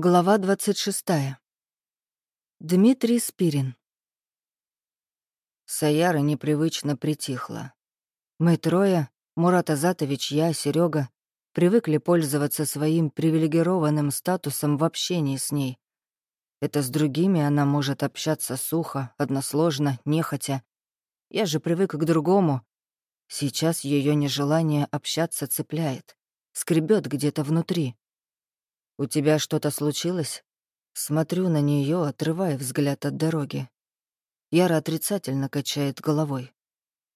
Глава 26. Дмитрий Спирин. Саяра непривычно притихла. Мы трое, Мурат Азатович, я, Серега, привыкли пользоваться своим привилегированным статусом в общении с ней. Это с другими она может общаться сухо, односложно, нехотя. Я же привык к другому. Сейчас ее нежелание общаться цепляет, скребет где-то внутри. «У тебя что-то случилось?» Смотрю на нее, отрывая взгляд от дороги. Яра отрицательно качает головой.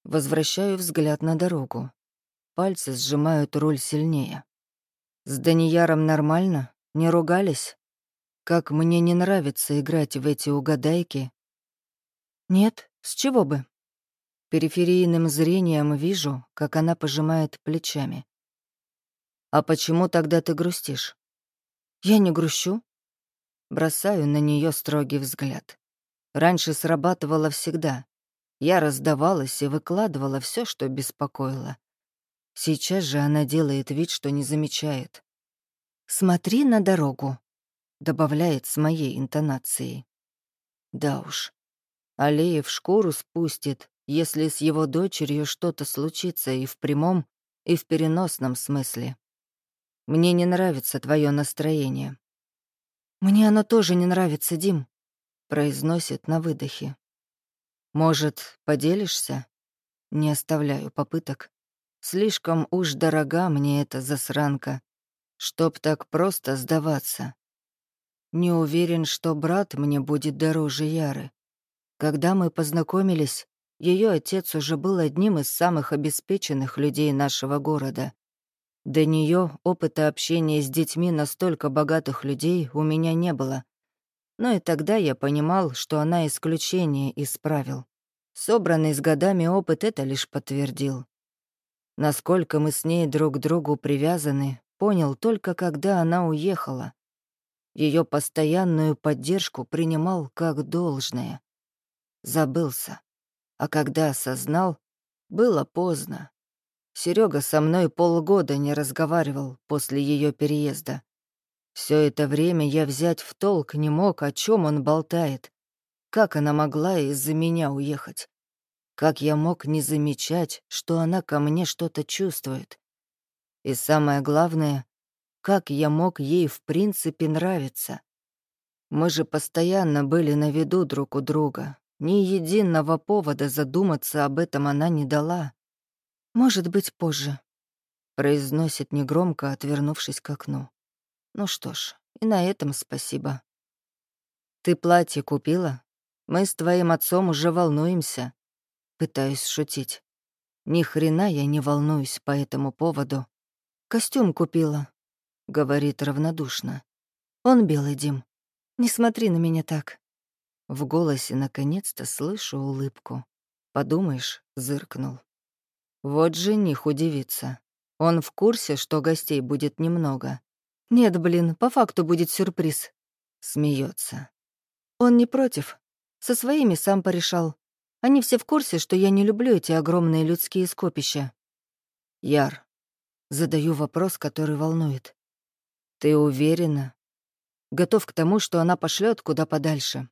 Возвращаю взгляд на дорогу. Пальцы сжимают руль сильнее. С Данияром нормально? Не ругались? Как мне не нравится играть в эти угадайки. Нет, с чего бы? Периферийным зрением вижу, как она пожимает плечами. А почему тогда ты грустишь? Я не грущу. Бросаю на нее строгий взгляд. Раньше срабатывало всегда. Я раздавалась и выкладывала все, что беспокоило. Сейчас же она делает вид, что не замечает. «Смотри на дорогу», — добавляет с моей интонацией. Да уж. Алеев шкуру спустит, если с его дочерью что-то случится и в прямом, и в переносном смысле. Мне не нравится твое настроение». «Мне оно тоже не нравится, Дим», — произносит на выдохе. «Может, поделишься?» Не оставляю попыток. Слишком уж дорога мне эта засранка, чтоб так просто сдаваться. Не уверен, что брат мне будет дороже Яры. Когда мы познакомились, ее отец уже был одним из самых обеспеченных людей нашего города. До нее опыта общения с детьми настолько богатых людей у меня не было. Но и тогда я понимал, что она исключение из правил. Собранный с годами опыт это лишь подтвердил. Насколько мы с ней друг к другу привязаны, понял только когда она уехала. Ее постоянную поддержку принимал как должное. Забылся. А когда осознал, было поздно. Серега со мной полгода не разговаривал после ее переезда. Все это время я взять в толк не мог, о чем он болтает. Как она могла из-за меня уехать? Как я мог не замечать, что она ко мне что-то чувствует? И самое главное, как я мог ей в принципе нравиться? Мы же постоянно были на виду друг у друга. Ни единого повода задуматься об этом она не дала. «Может быть, позже», — произносит негромко, отвернувшись к окну. «Ну что ж, и на этом спасибо». «Ты платье купила? Мы с твоим отцом уже волнуемся». Пытаюсь шутить. Ни хрена я не волнуюсь по этому поводу. «Костюм купила», — говорит равнодушно. «Он белый, Дим. Не смотри на меня так». В голосе наконец-то слышу улыбку. Подумаешь, зыркнул. Вот жених удивится. Он в курсе, что гостей будет немного. Нет, блин, по факту будет сюрприз. Смеется. Он не против. Со своими сам порешал. Они все в курсе, что я не люблю эти огромные людские скопища. Яр. Задаю вопрос, который волнует. Ты уверена? Готов к тому, что она пошлет куда подальше.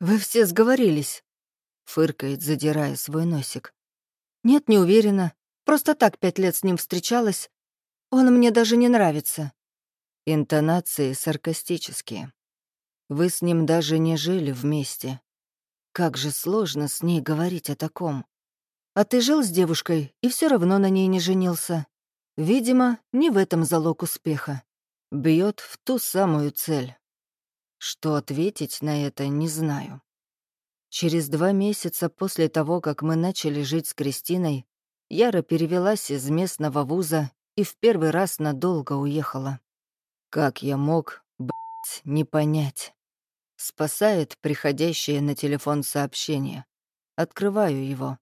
Вы все сговорились. Фыркает, задирая свой носик. «Нет, не уверена. Просто так пять лет с ним встречалась. Он мне даже не нравится». Интонации саркастические. Вы с ним даже не жили вместе. Как же сложно с ней говорить о таком. А ты жил с девушкой и все равно на ней не женился. Видимо, не в этом залог успеха. Бьет в ту самую цель. Что ответить на это, не знаю. Через два месяца после того, как мы начали жить с Кристиной, Яра перевелась из местного вуза и в первый раз надолго уехала. Как я мог, блядь, не понять. Спасает приходящее на телефон сообщение. Открываю его.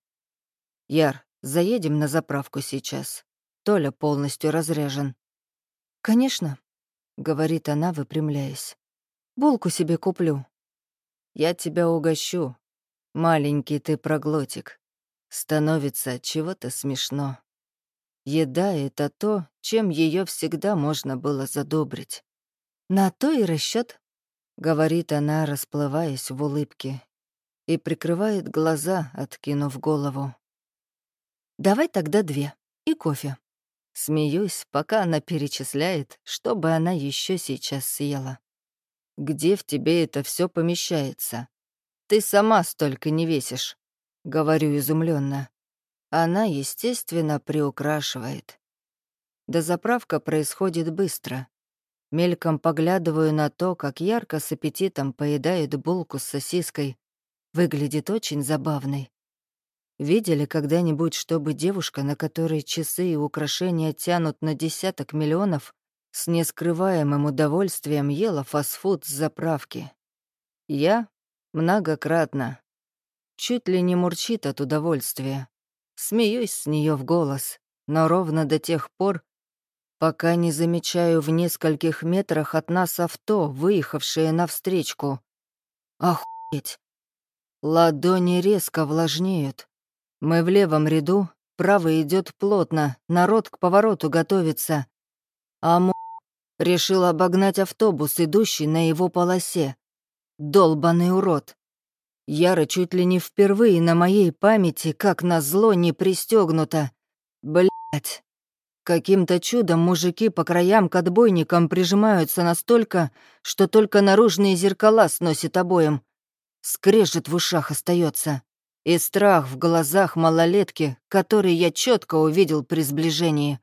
«Яр, заедем на заправку сейчас. Толя полностью разряжен». «Конечно», — говорит она, выпрямляясь. «Булку себе куплю». «Я тебя угощу, Маленький ты проглотик. Становится чего-то смешно. Еда — это то, чем ее всегда можно было задобрить. На то и расчет, говорит она, расплываясь в улыбке, и прикрывает глаза, откинув голову. «Давай тогда две. И кофе». Смеюсь, пока она перечисляет, что бы она еще сейчас съела. «Где в тебе это все помещается? Ты сама столько не весишь», — говорю изумленно. Она, естественно, приукрашивает. Дозаправка происходит быстро. Мельком поглядываю на то, как ярко с аппетитом поедает булку с сосиской. Выглядит очень забавной. Видели когда-нибудь, чтобы девушка, на которой часы и украшения тянут на десяток миллионов, с нескрываемым удовольствием ела фастфуд с заправки? Я многократно. Чуть ли не мурчит от удовольствия. Смеюсь с нее в голос, но ровно до тех пор, пока не замечаю в нескольких метрах от нас авто, выехавшее навстречку. Охуеть! Ладони резко влажнеют. Мы в левом ряду, правый идет плотно, народ к повороту готовится. А мо... решил обогнать автобус, идущий на его полосе. Долбаный урод. Яра чуть ли не впервые на моей памяти, как назло, не пристегнута. Блять. Каким-то чудом мужики по краям к отбойникам прижимаются настолько, что только наружные зеркала сносит обоим. Скрежет в ушах остается и страх в глазах малолетки, который я четко увидел при сближении.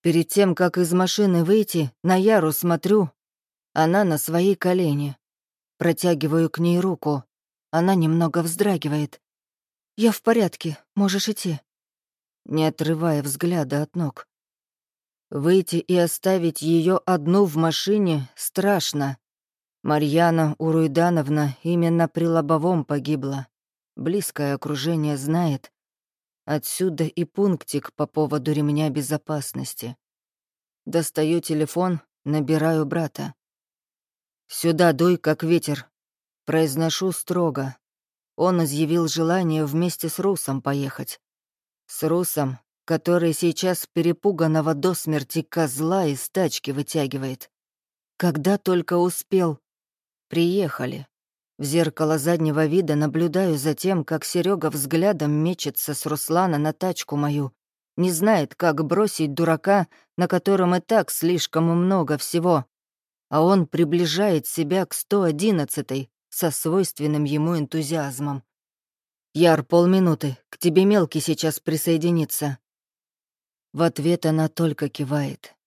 Перед тем, как из машины выйти, на Яру смотрю. Она на свои колени. Протягиваю к ней руку. Она немного вздрагивает. «Я в порядке, можешь идти», не отрывая взгляда от ног. Выйти и оставить ее одну в машине страшно. Марьяна Уруйдановна именно при лобовом погибла близкое окружение знает. Отсюда и пунктик по поводу ремня безопасности. Достаю телефон, набираю брата. «Сюда дуй, как ветер», — произношу строго. Он изъявил желание вместе с Русом поехать. С Русом, который сейчас перепуганного до смерти козла из тачки вытягивает. Когда только успел. Приехали. В зеркало заднего вида наблюдаю за тем, как Серега взглядом мечется с Руслана на тачку мою. Не знает, как бросить дурака, на котором и так слишком много всего. А он приближает себя к 111-й со свойственным ему энтузиазмом. «Яр, полминуты, к тебе мелкий сейчас присоединится». В ответ она только кивает.